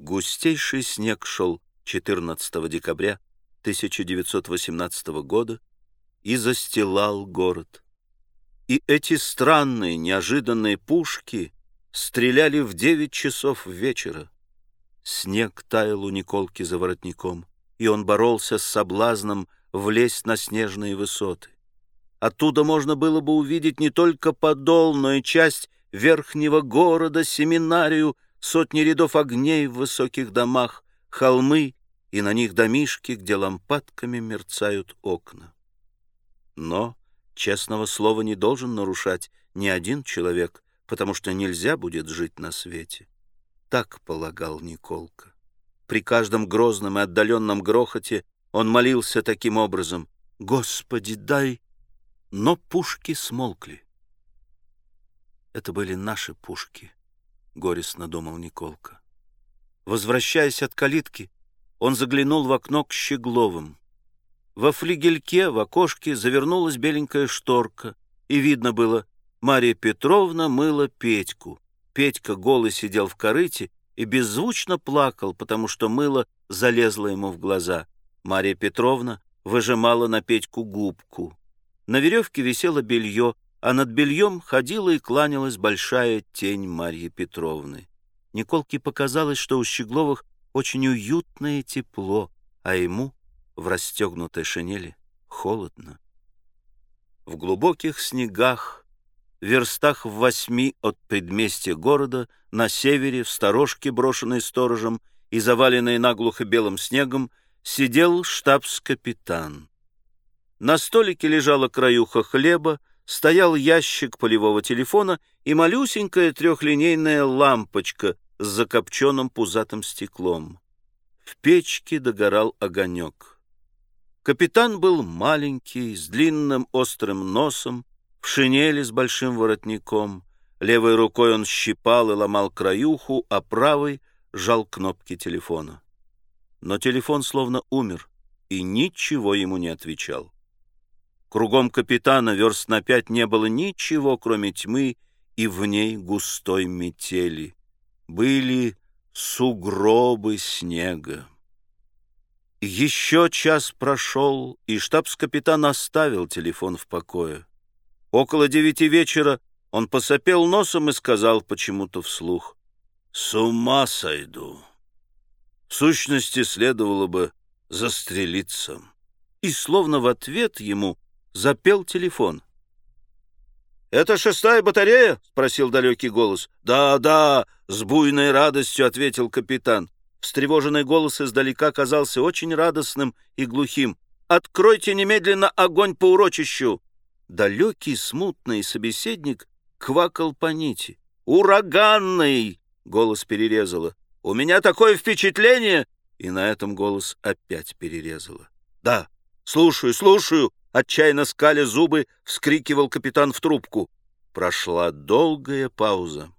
Густейший снег шел 14 декабря 1918 года и застилал город. И эти странные, неожиданные пушки стреляли в девять часов вечера. Снег таял у Николки за воротником, и он боролся с соблазном влезть на снежные высоты. Оттуда можно было бы увидеть не только подол, но и часть верхнего города, семинарию, сотни рядов огней в высоких домах, холмы и на них домишки, где лампадками мерцают окна. Но честного слова не должен нарушать ни один человек, потому что нельзя будет жить на свете. Так полагал Николка. При каждом грозном и отдаленном грохоте он молился таким образом «Господи, дай!» Но пушки смолкли. Это были наши пушки, — горестно думал Николка. Возвращаясь от калитки, он заглянул в окно к Щегловым. Во флигельке в окошке завернулась беленькая шторка, и видно было, Мария Петровна мыла Петьку. Петька голый сидел в корыте и беззвучно плакал, потому что мыло залезло ему в глаза. Мария Петровна выжимала на Петьку губку. На веревке висело белье, а над бельем ходила и кланялась большая тень Марьи Петровны. Николке показалось, что у Щегловых очень уютно и тепло, а ему в расстегнутой шинели холодно. В глубоких снегах, верстах в восьми от предместья города, на севере, в сторожке, брошенной сторожем и заваленной наглухо белым снегом, сидел штабс-капитан. На столике лежала краюха хлеба, стоял ящик полевого телефона и малюсенькая трехлинейная лампочка с закопченным пузатым стеклом. В печке догорал огонек. Капитан был маленький, с длинным острым носом, в шинели с большим воротником. Левой рукой он щипал и ломал краюху, а правой жал кнопки телефона. Но телефон словно умер и ничего ему не отвечал. Кругом капитана верст на пять не было ничего, кроме тьмы и в ней густой метели. Были сугробы снега. Еще час прошел, и штабс-капитан оставил телефон в покое. Около девяти вечера он посопел носом и сказал почему-то вслух, «С ума сойду!» В сущности, следовало бы застрелиться. И словно в ответ ему Запел телефон. «Это шестая батарея?» — спросил далекий голос. «Да, да!» — с буйной радостью ответил капитан. Встревоженный голос издалека казался очень радостным и глухим. «Откройте немедленно огонь по урочищу!» Далекий, смутный собеседник квакал по нити. «Ураганный!» — голос перерезало. «У меня такое впечатление!» И на этом голос опять перерезало. «Да, слушаю, слушаю!» Отчаянно скаля зубы, вскрикивал капитан в трубку. Прошла долгая пауза.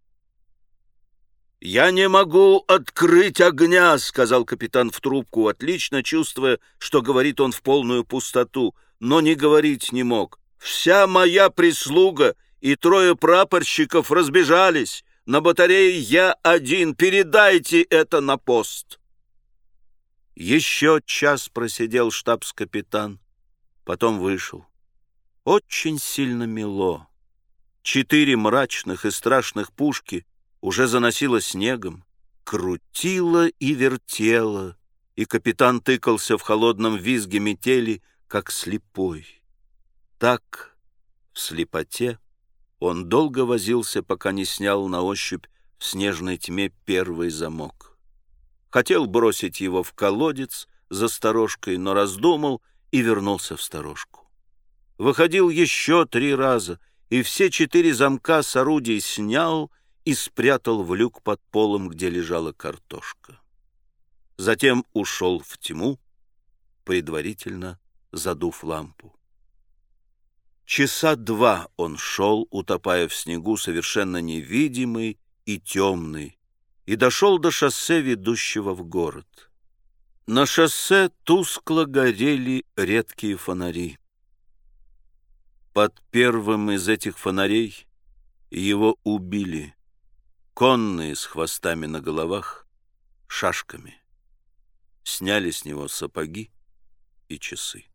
«Я не могу открыть огня», — сказал капитан в трубку, отлично чувствуя, что говорит он в полную пустоту, но не говорить не мог. «Вся моя прислуга и трое прапорщиков разбежались. На батарее я один. Передайте это на пост». Еще час просидел штабс-капитан потом вышел. Очень сильно мело. Четыре мрачных и страшных пушки уже заносило снегом, крутило и вертело, и капитан тыкался в холодном визге метели, как слепой. Так, в слепоте, он долго возился, пока не снял на ощупь в снежной тьме первый замок. Хотел бросить его в колодец за сторожкой, но раздумал и вернулся в сторожку. Выходил еще три раза, и все четыре замка с орудий снял и спрятал в люк под полом, где лежала картошка. Затем ушел в тьму, предварительно задув лампу. Часа два он шел, утопая в снегу, совершенно невидимый и темный, и дошел до шоссе, ведущего в город. На шоссе тускло горели редкие фонари. Под первым из этих фонарей его убили. Конные с хвостами на головах шашками, сняли с него сапоги и часы.